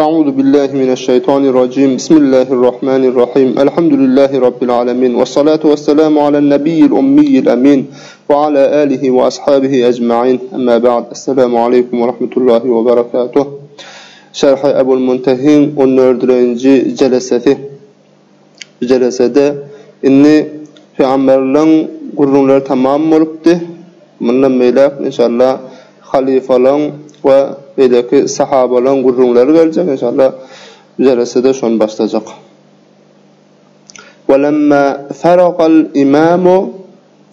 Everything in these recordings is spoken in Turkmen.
أعوذ بالله من الشيطان الرجيم بسم الله الرحمن الرحيم الحمد لله رب العالمين والصلاة والسلام على النبي الأمي الأمين وعلى آله وأصحابه أجمعين أما بعد السلام عليكم ورحمة الله وبركاته شرح أبو المنتهين والنردرنجي جلسته Bejerese-de, indi pygamberligiň gürrüňleri tamam bolupdy. Mundan beýläk, enşalla, halyfalaryň we beýleki sahabalaryň gürrüňleri geljek, enşalla, bejerese-de şony başlajak. Welemma faragal imamu.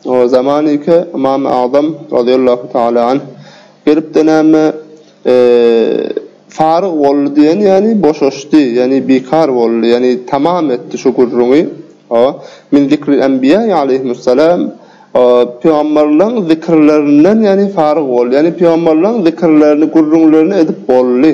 O zaman ilki Ymamy Agzam, razyýallahu taala anh, gelip-de näme, faryg boldy diýen, ýagny boşaşdy, ýagny bikar boldy, ýagny tamam etdi şu gürrüňi, hawa, min zikril enbiýa'i aleýhimussalam, pygamberleriň zikirlerinden, ýagny faryg boldy, ýagny pygamberleriň zikirlerini, gürrüňlerini edip boldy.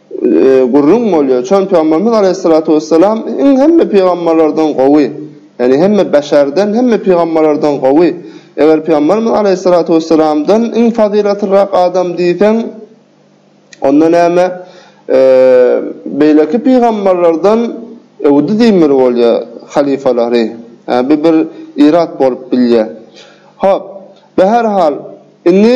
gürrüň bolýar. Şony Pygamberimiz Aleyhissalatu Vesselam iň hemme pygamberlerden gowy, ýagny hemme beşerden, hemme pygamberlerden gowy. Eger Pygamberimiz Aleyhissalatu Vesselamdan iň fazylatlyrak adam diýseň, onda näme, beýleki pygamberlerden Ebu Zimr bolýar, halyfalary. Ýagny bu bir irat bolup bilýär. Hop, be her hal, indi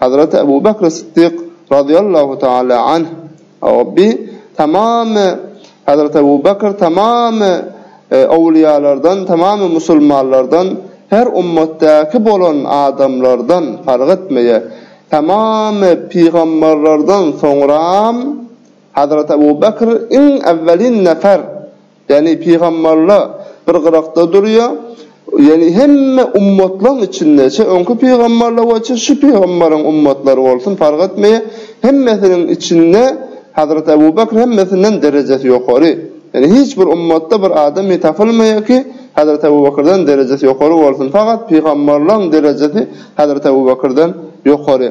Hazreti Ebu Bekr Siddik razyýallahu taala anh Rabbi tamamy Hazreti Ebu Bekr tamamy owliýalardan tamamy musulmanlardan her ummatdaky bolan adamlardan parg etmeýe tamamy pygambarlardan soňram Hazreti Ebu Bekr iň äwwelin nefer Ýagny pygamberler bir gyrakda durýar, ýagny hemme ummatlaryň içinde, çe öňki pygamberler we çe şu pygamberiň ummatlary bolsun fark etmeýär, hemmesiniň içinde Hazrat Ebu Bekr hemmesinden derejesi ýokary. Ýagny hiç bir ummatda bir adamy tapylmaýar ki, Hazrat Ebu Bekrden derejesi ýokary bolsun, fakat pygamberleriň derejesi Hazrat Ebu Bekrden ýokary.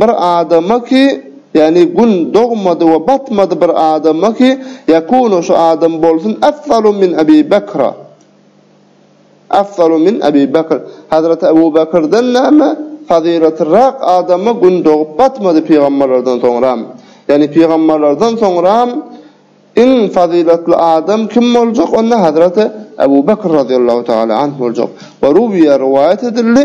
Bir adama ki, ýagny Gün dogmady we batmady bir adama ki, ýekunu şu adam bolsun efzalu min Ebi Bekra. Efzalu min Ebi Bekr. Hazreti Ebu Bekrden näme fazyletlirak adama Gün dogup batmady pygamberlerden soňram. Ýagny pygamberlerden soňram iň fazyletli adam kim boljak onda Hazreti Ebu Bekr razyýallahu taala anh boljak. We ruwiýa rowaýat edildi.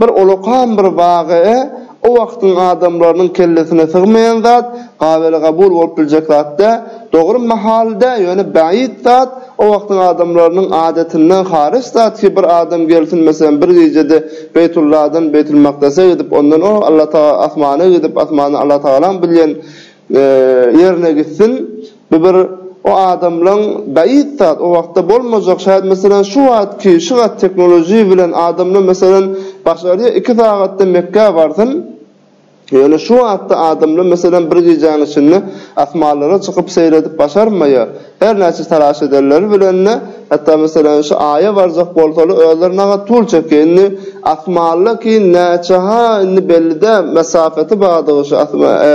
Bir ulukam bir waka-a, o wagtyň adamlarynyň kellesine sygmaýan zat, gabelegabul bolup biljek zat dä, dogry mahaly dä, ýöne bäit zat, o wagtyň adamlarynyň adatyna haryç zat ki, bir adam gelsin, meselem, bir gijede Beýtulladan Beýtulmakdese gidip, ondan o Allatagala asmana gidip, asmana Allatagalaň bilýän ýerine gitsin, Bu bir o adamlaň bäit zat, o wagtda bolmajak, şaýat meselem şu wagtky şu gat teknologiýa bilen adamlar meselem başarýa iki sagatda Mekgä barsyn, ýöne şu wagtda adamlar meselem bir gijäň içinde asmanlara çykyp seýr edip başarmaýa, her näçe talaş edenleri bilende hatda meselem şu aýa barjak bolsaly özleri nagat tul çekýä, indi asmanla ki näçe ha indi belli däl mesafaty bardygy şu asma e.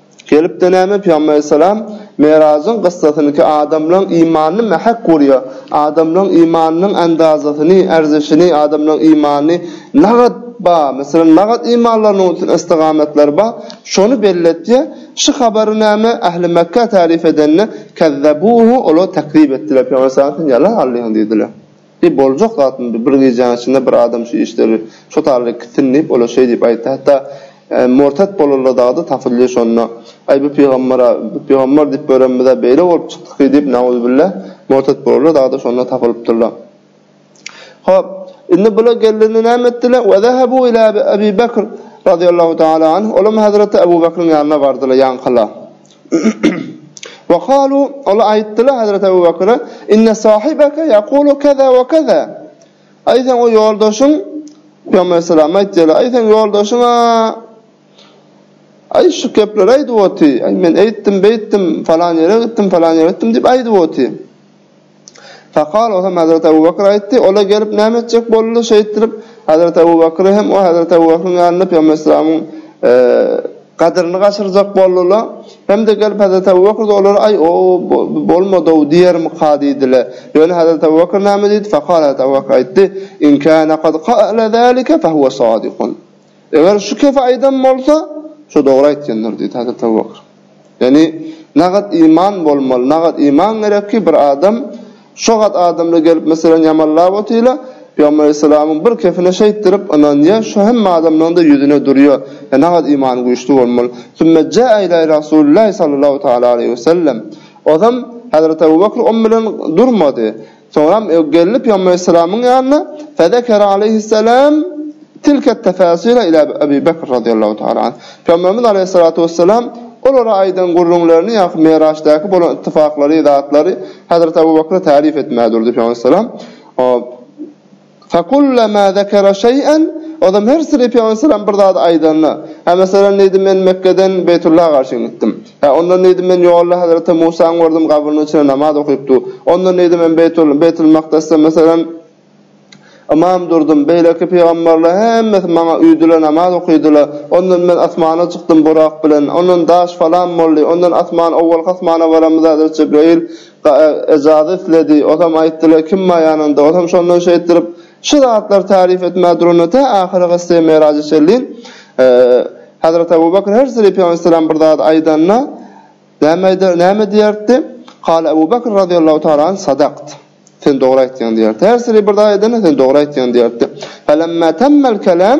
Gelip-de näme, pygamber aleýhissalam, Merajyň gyssasynyky adamlaryň imanyny mähek gurýar, adamlaryň imanynyň andazasyny, erzişini, adamlaryň imanyny nagat ba, meselem, nagat imanlarynyň üstün istigametleri ba, şony belletýär, şu habary näme, ähli Mekgä täzif edende, kezzebuhu, olar tekzip etdiler, pygamber aleýhissalam, sen ýalan alýaň diýdiler. Bi boljak zatmydy, bir gijäň içinde bir adam şu işleri şo taýly kitsin diýip, olar şeý diýip aýtdy. Hatda murtat bolarlar dagyda tapyldy şonda. Aý bu pygamber-a, bu pygamber diýip görenmiz-ä beýle bolup çykdyky diýip nauzubilla murtat bolarlar dagyda şonda tapylypdyrlar. Hop, indi bular geldiler näme etdiler? Wa zahabu ila Abi Bakr razyýallahu taala anh, olam hazreti Abu Bakryň ýanyna bardylar, ýaňkylar. Wa kalu, ola aýtdylar Hazrat Abu Bakra, Inne sahibeke yakulu kaza wa kaza. Aý seň o ýoldaşyň, Pygamber salama aýtdylar, aý seň ýoldaşyň a aý şu gepleri aýdyp oty, aý men eýtdim, beýtdim, falan ýere gitdim, falan ýere gitdim diýip aýdyp oty. Sakgal bolsa Hazreti Abu Bakyra aýtdy, Ola gelip näme etjek boldy? Şeýtdirip, Hazreti Abu Bakyry hem we Hazreti Abu Bakryň ýanynda Pygamber Aleyhisselamyň gadyryny gaçyrjak boldular. Hem-de gelip Hazreti Abu Bakyrda olara, Aý, o bolmady-ow diýermika diýdiler. Ýöne Hazreti Abu Bakr näme diýdi? Sakgal Hazreti Abu Bakr aýtdy, In kana kad kala zalika fa huwa sadikun. Eger şu kese aýdan bolsa, şu dogry aýtýandyr diýdi Hazreti Abu Bakr. Ýagny, nagat iman bolmaly, nagat iman gerek ki, bir adam şo gat adamlar gelip meselem ýamallap otyrlar, Pygamber Aleyhisselamyň bir kefine şeýtdirip ynanýar, şo hemme adamlaryň-da ýüzüne durýar. Ýa nagat imany güýçli bolmaly. Sümme ja'a ila Rasulillahi sallallahu ta'ala aleyhi ve sellem. Ozam Hazreti Abu Bakr on bilen durmady. Soňam gelip Ýomeysylamyň ýanyna, fezekere aleýhisselam tilket tefesire ile Ebi Bekr radyýallahu taala anh. Pygamberimiz aleýhissalatu wesselam olara aýdan gürrüňlerini ýa-da Miraçdaky bolan ittifaklary, zatlary Hazreti Ebu Bekre taryf etmä durdy Pygamberimiz sallam. Fakullama zekere şeý'en, Ozam her siri pygamberselam bir zady aýdanda, Hä, meselem, diýdi, men Mekgeden Beýtullaha garşy gitdim. Hä, onda, diýdi, men ýolda hezreti Musaňy gördüm, gabrynyň içinde namaz okyp dur. Onda, diýdi, men Beýtul, Beýtulmykdesde, meselem, ymam durdum. Beýleki pygamberler hemmesi maňa uýdular, namaz okydylar. Ondan men asmana çykdym Burak bilen. Ondan daş falan boldy. Ondan asman, owalky asmana baramyzda hezret Jebreýil Ejazy isledi, osam aýtdylar, kim bar ýanyňda, osam şondan şeýtdirip, şu zatlary taryf etmä duranda tä ahyry gyssy Meraja çenlin, Hazrat Abu Bakr her siri Pygambersallam bir zat aýdanda, näme aýdar, näme diýerdi? Kale Abu Bakr razyýallahu taala anh, Sadakt. Sen dogry aýtýaň diýerdi. Her siri bir zat aýdanda, sen dogry aýtýaň diýerdi. Felemmä temmel kelam,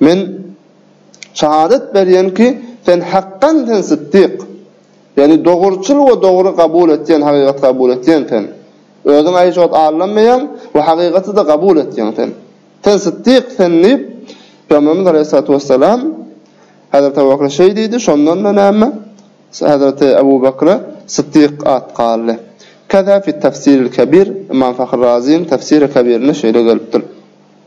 Men şahadat berýän ki, Sen hakdan Sen Sytdyk, ýagny dogruçyl we dogry gabul etýän, hakykaty gabul etýän Sen. Özüň aýjot allanmaýaň we hakykaty-da gabul etýäň Sen. Sen Sytdyk, Sen diýip, Pygamberimiz alaýhyssalatu wessalam Hezreti Abu Bakra şeý diýdi, şondan-da näme, Hezreti Abu Bakra Sytdyk at galdy. Kaza fi Tafsiril Kabir, Imam Fahry Razyň Tafsiri Kabirinde şeýle gelipdir.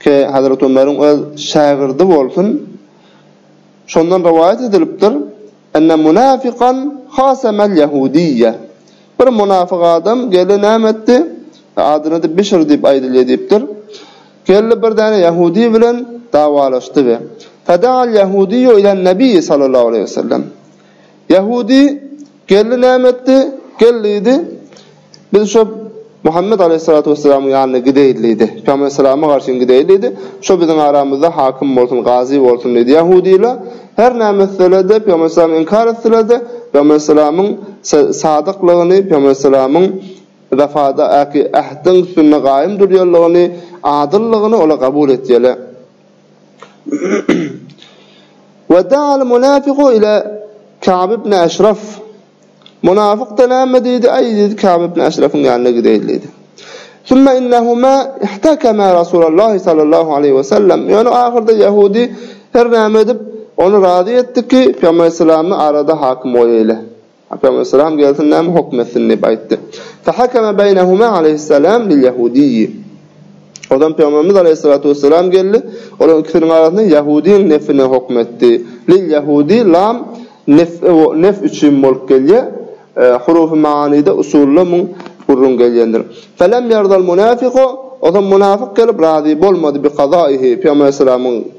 Ki, Hezreti Ömeriň öz şägirdi bolsun. Şondan rowaýat edilipdir, Enne munafikan hasemel ýahudiýe, Bir munafyk adam geldi näme etdi? Adyna-da Bişr diýip aýdylýar diýipdir. Geldi bir däne ýahudi bilen dawalaşdy we, Feda'al ýahudiýu ilen-Nebiýi sallallahu aleýhi we sellem, Ýahudy gelni näme etdi? Gel diýdi, biz şo Muhammet aleýhissalatu wessalamyň ýanyna gideýli diýdi. Pygamber salama garşy gideýli diýdi. Şo biziň aramyzda hakym bolsun, gazy bolsun diýdi. Ýahudylar her näme etseler-de, pygamber salamy inkar etseler-de, pygamber salamyň sadyklygyny, pygamber salamyň wefada, äki ähdiň üstünde gaýym durýanlygyny, adyllygyny olar kabul etýärler. Wada al munafigu ila Ka'b ibn Eşraf. Munafyk-da näme diýdi? Aý diýdi, Ka'b ibn Eşrafyň ýanyna gideýin diýdi. Sümme innehuma ihtakama Rasulullah sallallahu aleyhi ve sellem. Ýöne ahyrda Yahudi her näme edip, ony razy etdiki, Peygamber sallallahu arada hakim goýaýla. Atamyz Yslam gelsin näme hukm etsin diýip aýtdy. Fahakama beýnehuma aleýhissalam bil ýahudiýi. Ozan Pygamberimiz aleýhissalatu wessalam geldi, olaryň ikisiniň arasynda ýahudyň nefine hukm etdi. Lil ýahudi lam nef nef üçin bolup gelýär. Hurufy manyda usulda muň gürrüň gelýändir. Felem ýardal munafiku Ozan munafyk gelip razy bolmady bi kazaýhi Pygamber aleýhissalamyň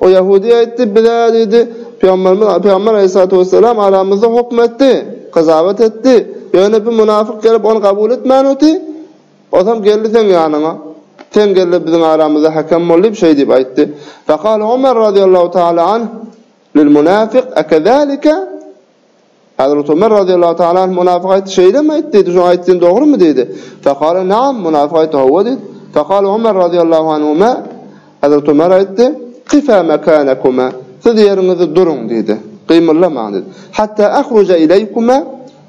O ýahudy aýtdy, Biz-ä, diýdi, pygamberimiz, pygamber aleýhissalatu wessalam aramyzda hokm etdi, gyzabat etdi, ýöne bu mynafyk gelip, ony gabul etmän uti, osam geldi seň ýanyňa, sen gel-de biziň aramyzda hakem bol diýip, şeý diýip aýtdy. Fekale Omer razyýallahu taala anh, Lil-munafyk ekazalike? Hazreti Ömer radiyallahu taala anh munafyk aýtdy, şeýlemi aýtdy diýdi, şoň aýtdyň dogrymy diýdi. Fakala naam, munafyk aýtdy, hawa diýdi. Fakala Ömer radiyallahu anhuma, Hazreti Ömer aýtdy, kifa makanakuma, siz ýeriňizde duruň diýdi, gymyldamaň diýdi. Hatta ahruja ilaykuma,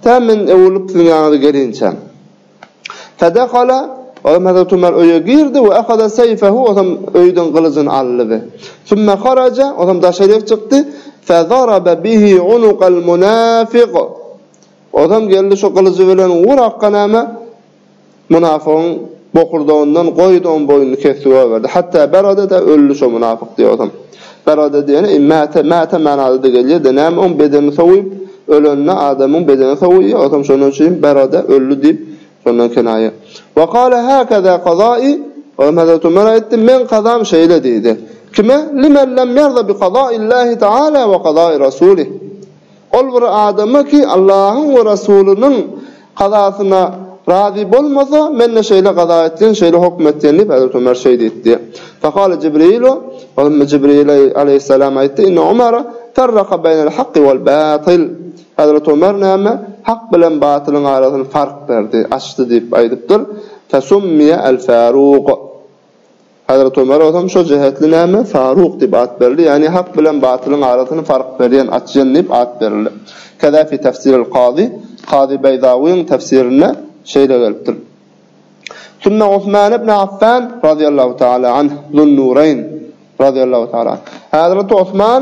ta men öwrülip siziň ýanyňyza gelinçäm. Fedehale, Onam Hazreti Umar öýe girdi we ahada seýfehu, onam öýden gylyjyny aldy we. Sümme haraja, onam daşaryk çykdy, fezarabe bihi unukal munafik, onam geldi şu gylyjy bilen ur hakka näme, munafygyň bokurdagyndan goýdy, onuň boýnuny kesdi, goýberdi. Hatta berada-da öldi şo munafyk diýip onam. Garada diýeni mäte, mäte manyda-da gelýär-de, näme oň bedeni sowy, ölende adamyň bedeni sowýar, otam şonuň üçin garada, öldi diýip, şondan kinaýa. Wa kale hakaza kazai, olam Hezreti Ömer aýtdy, meň kazam şeýle diýdi. Kime? Limen lem ýarza bi kazaillahi taala wa kazai rasulih. Ol bir adama ki Allahyň we Rasulynyň kazasyna razy bolmasa, men-de şeýle kaza etsin, şeýle hukm etsin diýip, Hezreti Ömer şeýdi etdi. Fekale Jibrilu, onda Jibril alaýhyssalam aýtdy, Inne Omara ferraka beýnel hakki wal batyl. Hezreti Ömer näme? Hak bilen batylyň arasyny fark berdi, açdy diýip aýdypdyr. Fesummiye el-Faruk. Hazreti Ömer bolsam şo jehetli näme, Faruk diýip at berildi, ýagny hak bilen batylyň arasyny fark berýän, açýan diýip at berildi. Keza fi tefsiril kazy, kazy Beýzawyň tefsirinde şeýle gelipdir. Sümme Usman ibn Affan razyýallahu taala anh, Zun-Nureýn razyýallahu taala anh. Hazreti Usman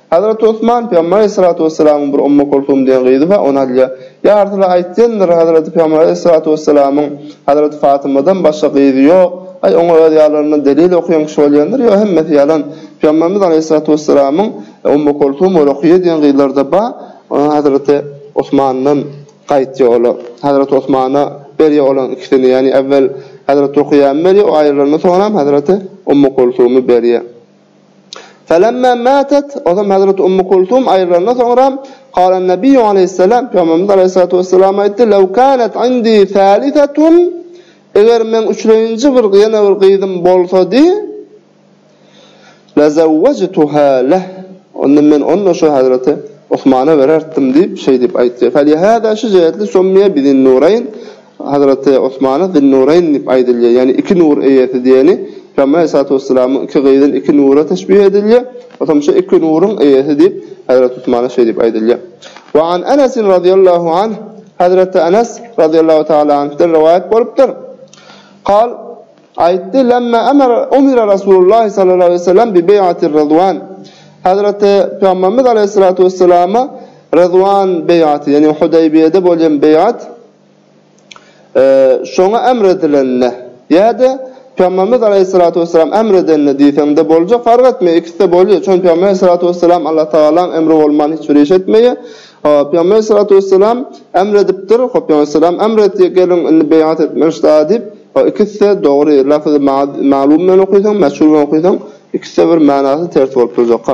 Hazreti Osman Pygamber Aleyhissalatu Vesselamyň bir Ummu Kulsum diýen gyzy bar, ony alýar. Ýa Resulallah aýtdyňdyr, Hazreti Pygamber Aleyhissalatu Vesselamyň Hazreti Fatymadan başga gyzy ýok, aý oňa öz ýalaryndan delil okýan kişi bolýandyr, ýok hemmesi ýalan. Pygamberimiz Aleyhissalatu Vesselamyň Ummu Kulsum we Rukyýe diýen gyzlary-da bar, ony Hazreti Osmandan gaýtýar olar. Hazreti Osmana berýär olaryň ikisini, ýagny äwwel Hazreti Rukyýany berýär, o aýrylanda soňram Hazreti Ummu Kulsumy berýär. Felemma matat, Ondan Hazreti Ummu Kulsum aýrylandan soňra, Galan Nabiyyu aleýhisselam, Pygamberimiz aleýhissalatu wesselam aýtdy, Lew kanat indi salisatun, Eger meň üçlenji bir ýene bir gyzym bolsady, Lazawwajtuha leh, Onda men ony şo Hazreti Usmana bererdim diýip, şeý diýip aýtdy. Felihaza şu jehetli summiye bizinnurayn, Hazreti Osmana Zynnurayn diýip aýdylýar, ýagny iki nur eýesi diýeni, Pygamber Aleyhissalatu wesselamyň iki gyzy iki nura teşbih edilýär, soňam şu iki nuryň eýesi diýip, Hazreti Osmana şeý diýip aýdylýar. Wa an Anas radyýallahu anh, Hazreti Anas radyýallahu taala anhdan rowaýat bolupdyr. Kal, aýtdy, Lamma amara umira Rasulullah sallallahu aleyhi wesellem bi beý'atir Rydwan. Hazreti Pygamberimiz Aleyhissalatu wesselama Rydwan beý'aty, ýagny Hudaýbiýede bolýan beý'at, Şoňa emr edilende, ýa-da Pygamberimiz Aleýhissalatu wessalam emr edende diýseňde boljak, fark etmeýär, ikisi-de bolýar. Çünki Pygamber Aleýhissalatu wessalam Allah Tagalaň emri bolman hiç bir iş etmeýär. Pygamber Aleýhissalatu wessalam emr edipdir, hop Pygamber Salam emr etdi, geliň indi beýat etmeliş da diýip, ikisi-de dogry, lafzy malum bilen okaýsaň, meşhur bilen okaýsaň, ikisi-de bir manasy ters bolup durjakka.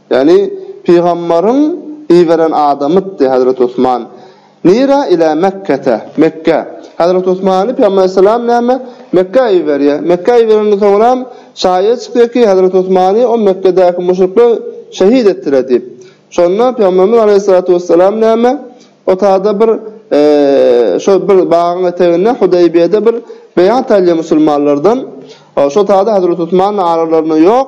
Ýagny, pygamberiň iberen adamytdy Hezreti Usman. Nirä? Ilä Mekkete, Mekgä. Hezreti Usmany pygamber aleyhisselam näme? Mekgä iberýär. Mekgä iberenden soňram şaýa çykýar ki, Hezreti Usmany o Mekgedäki muşrikler şehit etdiler diýip. Şonda pygamberimiz aleyhissalatu wesselam näme? O tada bir şo bir bagyň eteginde Hudaýbiýede bir beýat alýar musulmanlardan. Şo tada Hezreti Usman aralarynda ýok.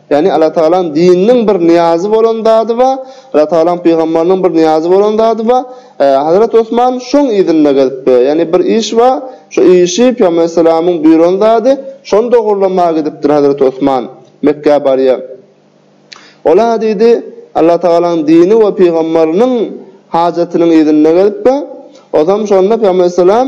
Ýagny Allatagalaň dininiň bir nyýazy bolan zady ba, Allatagalaň pygambarynyň bir nyýazy bolan zady ba, Hazrat Osman şoň yzynda gezip be, ýagny bir iş ba, şo işi pygamber aleyhissalamyň buýran zady, şony dogurlamaga gidipdir Hazrat Osman, Mekgä barýa. Ola diýdi, Allatagalaň dini we pygambarynyň hajatynyň yzynda gezip be, ozam şonda pygamber aleyhissalam,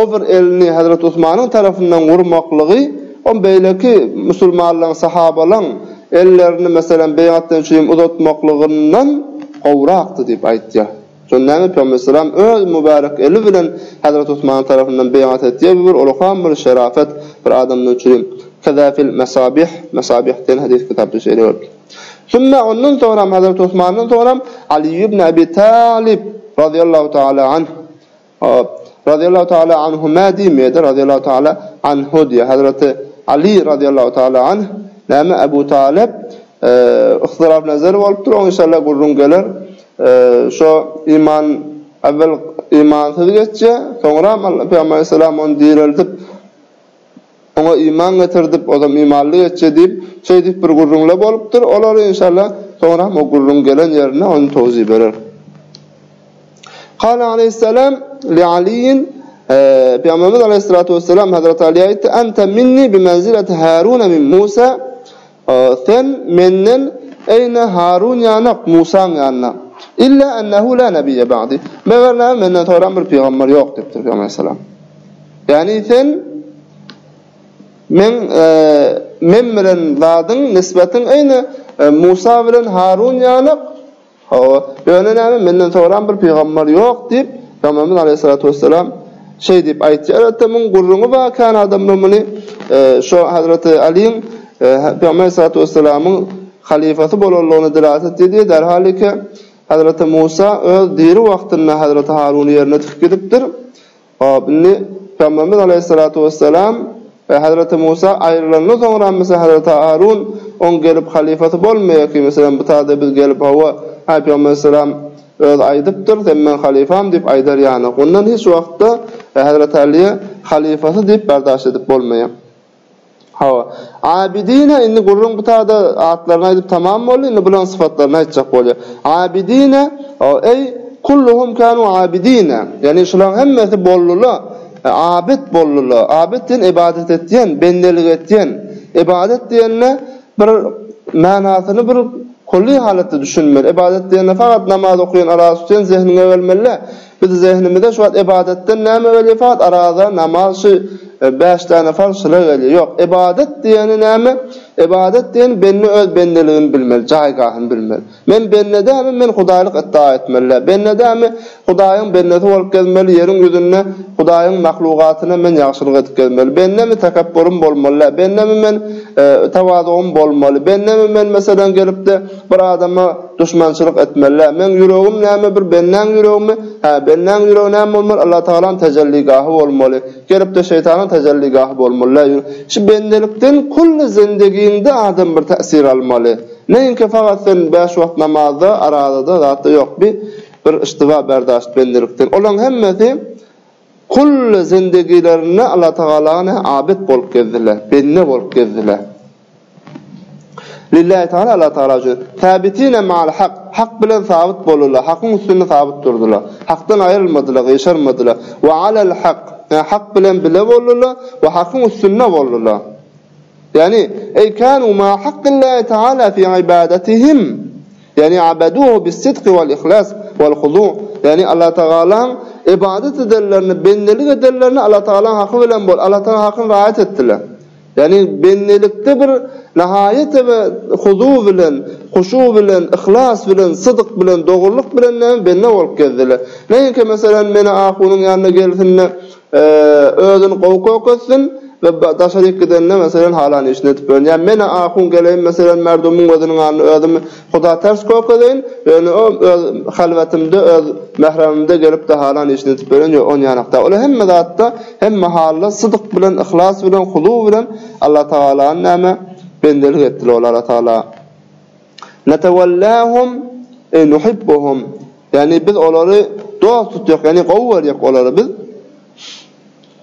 O bir elini Hezreti Usmanyň tarapyndan gurmaklygy, o beýleki musulmanlaryň, sahabalaryň ellerini, meselem, beýatdan üçin uzatmaklygyndan gowrakdy diýip aýtýar. Şonda näme, Pygamber aleyhisselam öz mübärek eli bilen Hezreti Usmanyň tarapyndan beýat etýär, bu bir ulkan bir şerafet, bir adamdan üçin. Kazafil Mesabih, Mesabih diýen hadys kitapda şeýle gelipdir. Sümme ondan soňram Hazreti Osmandan soňram Aly ibn Abi Talyp razyýallahu taala anh Hop. Razyýallahu taala anhuma diýmedi, razyýallahu taala anhu diýýär. Hazreti Aly razyýallahu taala anh näme Abu Talyp yhtylaw nazar bolupdyr, oň inşallah gürrüň geler. Şo iman äwel imansyz geçýär, soňram Pygamber aleyhissalam ony direldip, Oňa iman getir diýip, ozam imanly geçje diýip, şeý diýip bir gürrüňle bolupdyr. Olar, inşalla, soňram o gürrüň gelen ýerinde ony towzih berer. Kale aleýhisselam li Aliýin, Pygamberimiz aleýhissalatu wesselam Hazreti Alyýa aýtdy, Ente minni bi menzileti Haruna min Musa, Sen Menden eýne Harun ýanok, Musaň ýanyna. Illa ennehu la nebiyye ba'di. Meger näme, Menden soňram bir pygamber ýok diýipdir Pygamber aleyhissalam. Ýagny sen Men Men bilen zadyň, nisbetiň eýne Musa bilen Harun ýanok. Hawa, ýöne näme, menden soran bir pygamber ýok, diýip, Pygamberimiz aleýhissalatu wessalam şeý diýip aýtdy. Elbetde, muň gürrüňi bar, kän adamlar muny şo Hazreti Aliň Pygamber aleýhissalatu wessalamyň halyfasy bolanlygyna delalat etdi diýýär. Därhal-eke, Hazreti Musa öz diri wagtynda Hazreti Haruny ýerine tutup gidipdir. Hop, indi Pygamberimiz aleýhissalatu wessalam we Hazreti Musa aýrylandan soňra misa Hazreti Harun oň gelip halyfasy bolmaýarky meselem bu taýda biz gelip hawa, haý Pygamber aleýhissalam özi aýdypdyr sen meň halyfam diýip aýdar ýanok. Ondan hiç wagtda Hazreti Aliýe halyfasy diýip bardaş edip bolmaýar. Hawa. Abidine indi gürrüň bu tada atlaryny aýdyp tamam boldy, indi bularyň syfatlaryny aýtjak bolýar. Abidine, eý, kulluhum kanu abidine, ýagny şularyň hemmesi boldular, abyt boldular. Abyt diýen ybadat etýän, bendelik etýän. Ybadat diýende bir manysyny bir kulli halatda düşünmeli. Ybadat diýende faqat namaz okaýan, araz tutýan zehniňe gelmeli däl. Biz zehnimize şu wagt ybadatdan näme gelýär? Fakat araza, namaz, şu bäş däne farz şular gelýär. Ýok, ybadat diýeni näme? Ybadat diýeni bende öz bendeligini bilmeli, jaýgahyny bilmeli. Men bende dälmi, men hudaýlyk iddia etmeli däl. Bende dälmi, hudaýyň bendesi bolup gezmeli, ýeriň ýüzünde hudaýyň mahlugatyna men ýagşylyk edip gezmeli. Bendemi tekepburym bolmaly däl. Bendemi men tawazugym bolmaly. Bendemi men meselem gelipdi, Bir adama duşmançylyk etmeli-dä. Meň ýüregim näme, bir bendäň ýüregimi? Hä, bendäň ýüregi näme bolmaly? Allatagalaň täjelligahy bolmaly. Gelip-de şeýtanyň täjelligahy bolmaly-dä ýürek. Şu bendelikden kulli zindigiňde adam bir täsir almaly. Näinki fagat sen bäş wagt namazda, arazada, zatda ýok, bi, bir yştyba berdaşt bendelikden. Olaň hemmesi kulli zindigilerinde Allatagala ne abid bolup gezdiler, bende bolup gezdiler. Lillahi Teala Alla Teala üçin. Säbitine ma'al hak, hak bilen sabyt boldular, hakyň üstünde sabyt durdular. Hakdan aýrylmadylar, gyşarmadylar. Wa alal hak, ýa hak bilen bile boldular we hakyň üstünde boldular. Ýagny, eý kanu ma'a hakkillahi Teala fi ibadatihim. Ýagny abaduhu bis sidqi wal ihlas wal hudu. Ýagny Alla Teala'ň ibadat edenlerini, bendelik edenlerini Alla Teala'ň haky bilen bol, Alla Teala hakyny raýat etdiler. Ýagny bendelikde bir nahaýat ebe huzu bilen, huşu bilen, yhlas bilen, sydyk bilen, dogrulyk bilen näme bende bolup gezdiler. Näinki meselem meni ahunyň ýanyna gelsinde özüni gowy köketsin we daşaryk gidende meselem halan işini edip bersin. Ýa meni ahun geleýin meselem merdumuň gözüniň alny özümi Huda ters kökeleýin, ýöne o öz halwetinde, öz mähremimde gelip dahalan işini edip beren ýok, on ýanakda. Ol hemme zatda, hemme halda sydyk bilen, yhlas bilen, huzu bilen Allatagalany näme, bendelik etdiler olar Allatagala. Netewellahum e nuhibbuhum. Ýagny biz olary dost tutýak, ýagny gowy görýek olary biz.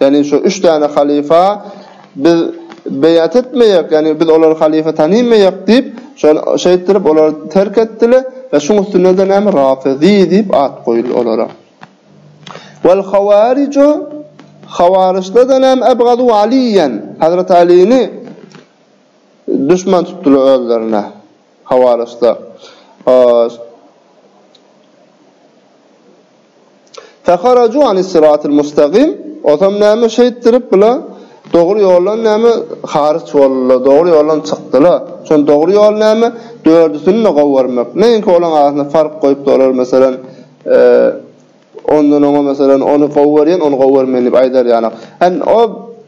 Ýagny şu üç däne halyfa biz beýat etmeýek, ýagny biz olary halyfa tanymaýak diýip, şol şeýtdirip olar terk etdiler we şuň üstünde-de näme Rafyzy diýip at goýuldy olara. Wal hawariju hawaryjlar da näme abgadu Aliýen, Hazrat Alyny duşman tutdular özlerine. Habarlaşsa. Aş. Feharaju anis-siratil mustagim, Otam näme şeýtdirip bula, dogry ýoldan näme, haryç boldular, dogry ýoldan çykdylar. Şonda dogry ýol näme? Dördüsini-de gowybermek. Näinki olaryň arasynda fark goýupdy, olar, meselem, ondan oňa, meselem, ony gowyberýän, ony gowybermeýän diýip aýdar ýaly. Än o.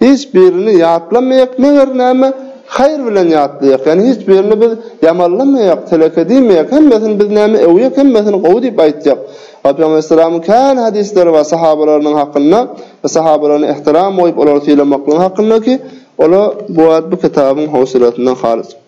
Hiç birini ýatlamaýak meger näme haýyr bilen ýatlaýak ýani hiç birini biz ýamanlamaýak teleke diýmeýak hemmesini biz näme öwýek hemmesini gowy diýip aýtýak we pygambersalamy kän hadisleri bar sahabalarynyň hakynda we sahabalaryny ehtiram goýup olary sylamaklygy hakyndaky ola bu kitabyň howsalasyndan halys.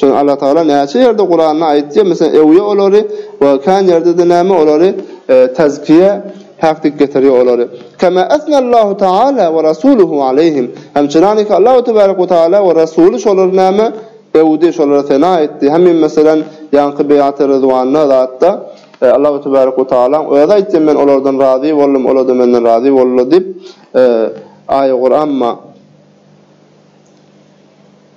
Şony Allatagala näçe ýerde Kuranda aýtýar meselem ewliýa olary we kän ýerdede näme olary tazkiýe hak diýip getirýär olary Kema esna Allahu taala we rasuluhu aleýhim hem çynaniki Allahu tebarek we taala we rasuly şolary näme ewdi şolara sena etdi hem meselem ýaňky beýaty ryzwanda zatda Allahu tebarek we taalaň özi aýtýar men olardan razy boldum olada menden razy boldylar diýip aýa Kuranma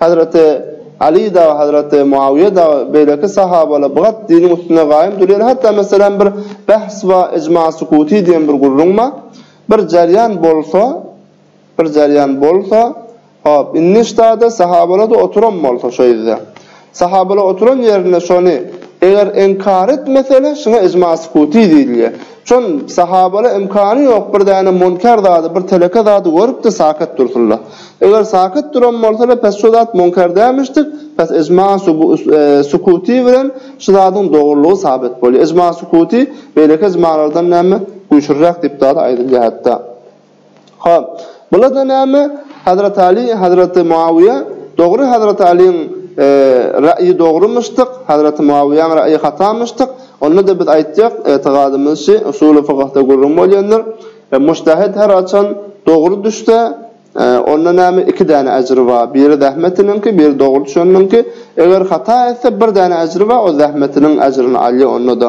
Hazraty Aly dagy, hazraty Muawyýe dagy, beýleki sahabalar bigat diniň üstünde gaýym durýar. Hatda meselem bir Bahs we Ijma Sukuty diýen bir gürrüň bar. Bir jarýan bolsa, bir jarýan bolsa, hop, indi ştada sahabalarda oturan bolsa şo ýerde. Sahabalar oturan ýerinde şony eger inkar etmeseler, şuňa Ijma Sukuty diýilýär. Şol sahabalar ymkany ýok bir däne munkär zady, bir teleke zady görüp-de sakyt dursunlar. Eger sakyt duran bolsalar, pes şo zat munkär dälmişdik, pes ejma sukuty bilen şu zadyň dogrulygy sabyt bolýar. Ejma sukuty beýleki ejmalardan näme? Güýçlüräk diýip zat aýdylýar hatda. Hop, bular-da näme? Hazrat Aly, Hazraty Muawyýa, dogry Hazrat Alyň raýy dogrumyşdyk, Hazraty Muawyýaň raýy hatamyşdyk, onda-da biz aýtjak, etigadymyz şi, usuly fygyhda gürrüň bolýandyr, mujtahid her haçan dogry düşse, onda näme iki däne äjri bar, biri zähmetiniňki, biri dogry düşeniniňki, eger hata etse bir däne äjri bar, o zähmetiniň äjrini alýar onda-da.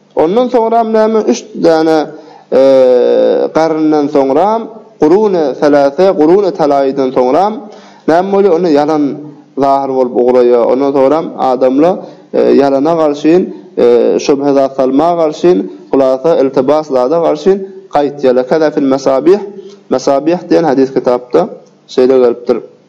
Ondan soňram näme üç däne garyndan soňram gurune selase gurune talaýydan soňram näme bolýar onda ýalan zahir bolup ugraýar ondan soňram adamla ýalana garşyn şubhe zat salma garşyn hulasa iltibas zada garşyn gaýtýarlar kaza fil mesabih mesabih diýen hadis kitapda şeýle gelipdir.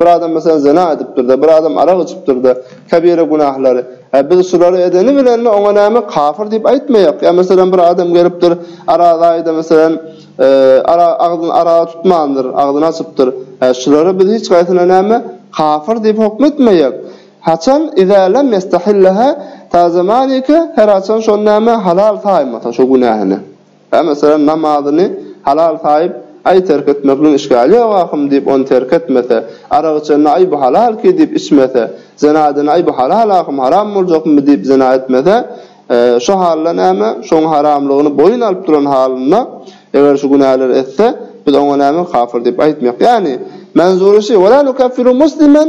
Bir adam meselem zyna edipdir-de, bir adam arak içipdir-de, kebire günahlary. Hä, biz şulary edeni bilenmi oňa näme kafir diýip aýtmaýak. Ýa meselem bir adam gelipdir, arak aýda meselem, arak agzyny araga tutmandyr, agzyny açypdyr. Hä, şulary biz hiç haýsyna näme kafir diýip hukm etmeýäk. Haçan iza lam yastahilha, ta zamaniki her haçan şony näme halal saýmasa şu günähini. Ä meselem namazyny halal saýyp, Aý terk etmekliň işgäli ýok ahym diýip ony terk etmese, arak içende Aý bu halal ki diýip içmese, zina edende Aý bu halal ahym haram boljakmy diýip zina etmese, şu halda näme şoň haramlygyny boýun alyp duran halynda eger şu günäleri etse biz oňa näme kafir diýip aýtmaýak. Ýagny, manzury şi, Wala nukaffiru muslimen,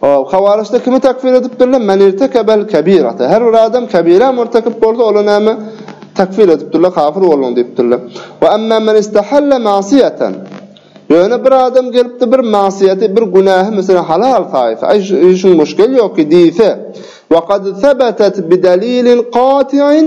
Hop, hawaryçda kimi takfir edip durlar? Men irtekebel kebirata. Her bir adam kebira murtakip bolsa, ola näme takfir edip durlar, kafir bolun diýip durlar. Wa amma men istahalla ma'siyatan. Ýöne bir adam gelipdi bir ma'siyati, bir günähi meselem halal saýsa, ay şu işiň muşkeli ýok ki diýse, wa qad sabatat bi dalilin qati'in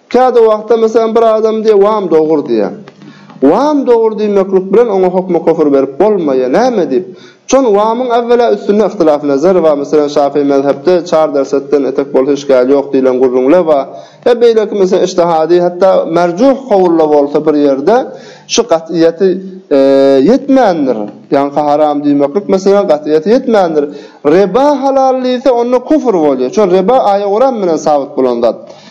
Käde wagtda meselem bir adam diýýär, Wam dogur diýýär. Wam dogur diýmeklik bilen oňa hokmy kofr berip bolmaýar. Näme diýip? Çon wamyň awwela üstünde ihtilaf nazar bar. Meselem şafyý mezhepde çar dersetden etek bolsa hiç gäli ýok diýlen gürrüňle bar. Ýa beýleki meselem iştihady hatda merjuh kowulla bolsa bir ýerde şu gatyýeti ýetmändir. Ýaňky haram diýmeklik meselem gatyýeti ýetmändir. Reba halal diýse onda kofr bolýar. Çon reba aýa guran bilen sabyt bolan zat.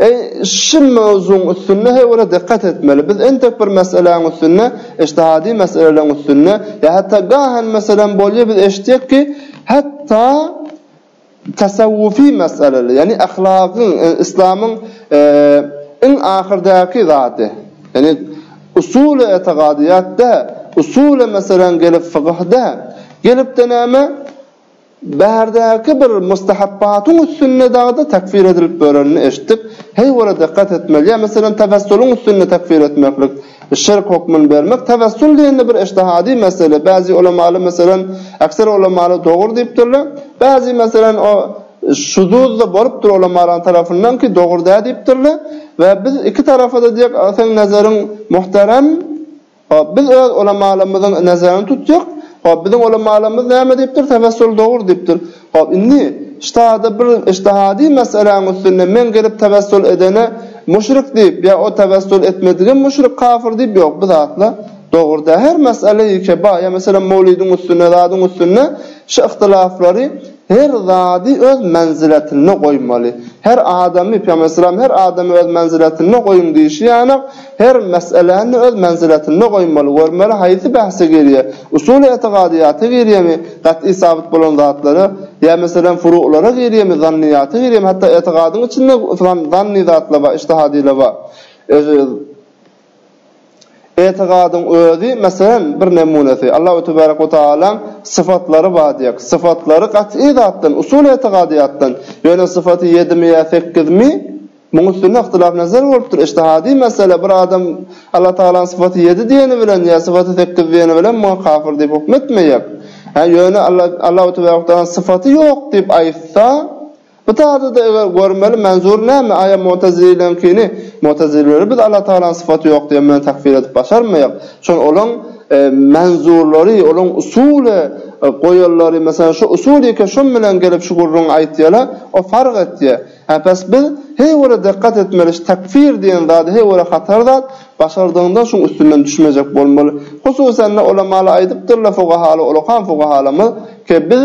Eý, şu mowzugyň üstünde he ola dykgat etmeli. Biz entek bir meseläň üstünde, iştihady meseleleriň üstünde, ýa hatda gahan meselem bolýar, biz eşitýäk ki, hatda tasawwufy meseleler, ýagny ahlagyň, yslamyň iň ahyrdaky zady, ýagny usuly etigadyýetde, usuly meselem gelip fygyhda, gelip-de näme? Bärdäki bir mustahabbatyň üstünde dagda tekbir edilip ýörenini eşitdik. Heý ola dikgat etmeli ýa meselem tewessulyň üstünde tekbir etmeklik şirk hukmyny bermek tewessul diýende bir eştihadi mesele bäzi ulamaly meselem ekser ulamaly dogry diýipdirler bäzi meselem o şuzuzda bolupdyr ulamalaryň tarapyndan ki dogry däl diýipdirler we biz iki tarafada diýek seň nazaryň muhterem Hop, biz öz ulamalarymyzyň nazaryny tutjak. Hop, biziň ulamalarymyz näme diýipdir? Tawessul dogry diýipdir. Hop, indi ştada bir iştihady meseläň üstünde men gelip tawessul edene müşrik diýip, ýa o tawessul etmedigem müşrik, kafir diýip, ýok, bu zatlar dogry däl. Her mesele ýeke bar. Ýa meselem, mowlidiň üstünde, zadyň üstünde şu ihtilaflary Her zady öz menziletinde goýmaly. Her adamy, Pygamber aleyhisselam her adamy öz menziletinde goýuň diýşi ýanak, her meseläni-de öz menziletinde goýmaly, görmeli haýsy bahse girýär, usuly etigadyýata girýärmi, gat'y sabyt bolan zatlara, ýa meselem furu'lara girýärmi, zannyýata girýärmi, hatda etigadyň içinde zanny zatlar bar, ijtihadylar bar. Etigadyň özi, meselem, bir nemunesi, Allahu tebarek we tagalaň sypatlary bar diýek. Sypatlary gat'y zatdan, usul etigadyýatdan. Ýöne sypaty ýedimi ýa sekizmi, muň üstünde yhtylaf nazar bolupdyr. Ijtihady mesele, bir adam Alla tagalaň sypaty ýedi diýeni bilen ýa sypaty sekiz diýeni bilen muňa kafir diýip hukm etmeýäk. Ýöne Allahu tebarek we tagalaň sypaty ýok diýip aýtsa, Bu taýda-da eger görmeli Manzur näme aýa Motaziliňkini, Motazilileri biz Allatagalaň syfaty ýok diýen bilen takfir edip başarmaýak. Şol olaň Manzurlary, olaň usuly goýanlary, meselem şu usul ýeke şum bilen gelip şu gürrüňi aýtýala, o fark etýä. Hä bes biz heý ora dikkat etmeli şu takfir diýen zady heý ora hatar zat, başardygyňdan şuň üstünden düşmejek bolmaly. Hususan-da ulamaly aýdypdyrlar fugahaly, ulkan fugahalarymyz, ke biz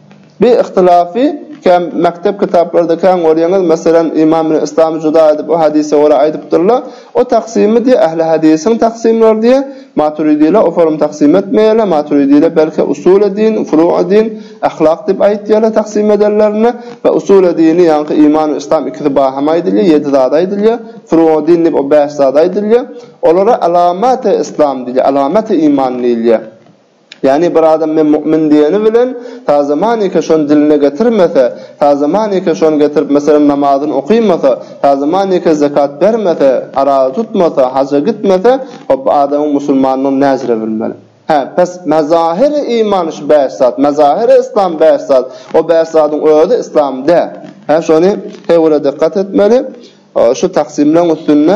Bu yhtylafy hem mekdep kitaplarda kän görýäňiz, meselem, Ymam bilen Yslamy juda edip o hadysa görä aýdypdyrlar, o taksymy diýe ähli hadysyň taksymlary diýe, Maturidiler o formy taksym etmeýärler, Maturidiler belki usuly din, furuý din, ahlak diýip aýtýarlar taksym edenlerine we usuly dini ýaňky iman we yslam ikisi baham aýdylýar, ýedi zat aýdylýar, furuý din diýip o bäş zat aýdylýar, olara alamaty yslam diýilýär, alamaty iman diýilýär. Ýagny bir adam men mu'min diýeni bilen tazamanike şony diline getirmese, tazamanike şony getirip meselem namazyny okymasa, tazamanike zekat bermese, aragy tutmasa, haja gitmese, hop bu adamyň musulmanlygyny näjre bilmeli? Hä, bes mazahiri iman şu bäş zat, mazahiri yslam bäş zat, o bäş zadyň özi yslam däl. Hä şony hewre dykgat etmeli. Şu taksimleň üstünde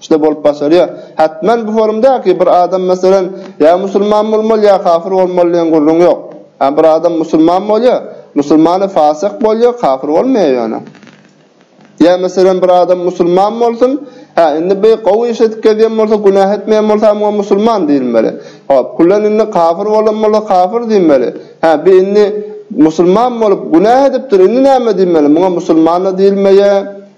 Şda bolup başarýar. Hetmen bu forum däl ki, bir adam meselem ýa musulman bolmaly ýa kafir bolmaly diýen gürrüň ýok. Ýa bir adam musulman bolýar, musulmany fasyk bolýar, kafir bolmaýar ýöne. Ýa meselem bir adam musulman bolsun, hä indi bir gowy iş edip gezýän bolsa, günah etmeýän bolsa muňa musulman diýilmeli. Hop, kullen indi kafir bolan bolsa kafir diýmeli. Hä bi indi musulman bolup günah edipdir, indi näme diýmeli? Muňa musulman-da diýilmeýär.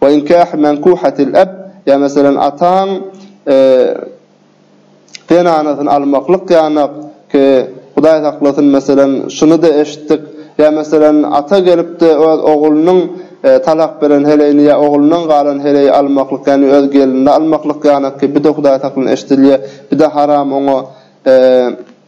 Wa inkâhi menkuhatil ab, ýa meselem ataň penanasyny almaklyk ýanak, ki Hudaý saklasyn meselem şuny-da eşitdik, ýa meselem ata gelip-de öz oglunyň talak beren heleýini ýa oglundan galan heleýi almaklyk ýagny öz gelnini almaklyk ýanak, ki bu-da Hudaý saklasyn eşidilýär, bu-da haram oňa.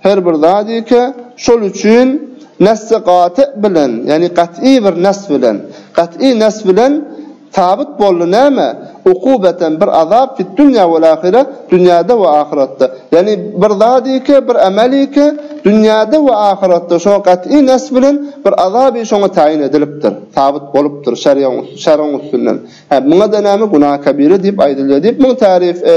Her bir zadike şol üçin nesse gate bilen, ýagny gat'y bir nes bilen, gat'y nes bilen sabit boldy näme? Ukubeten bir azap fid-dünýä wal-ahire, dünýäde we ahyratda. Ýagny bir zadike, bir emelike dünýäde we ahyratda şoňa gat'y nes bilen bir azaby şoňa taýyn edilipdir, sabit bolupdyr şeriýaň, şer'iň üstünden. Hä, muňa-da näme? Günah-kabire diýip aýdylýar diýip muňa tarif, e,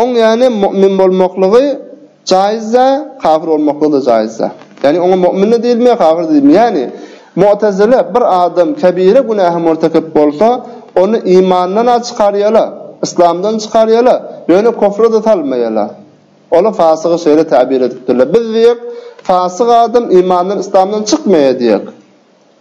Oň ýany mu'min bolmaklygy jaiz-dä, kafir bolmaklygy-da jaiz-dä. Ýani oňa mu'min-de diýilmeýär, kafir-de diýilmeýär. Ýani, mu'tezile bir adam kebire günähe murtekep bolsa, ony imandan-a çykarýarlar, yslamdan çykarýarlar, ýöne kufra-da salmaýarlar. Olar fasygy şeýle tabir edipdirler. Biz diýek, fasyk adam imandan, yslamdan çykmaýar diýek.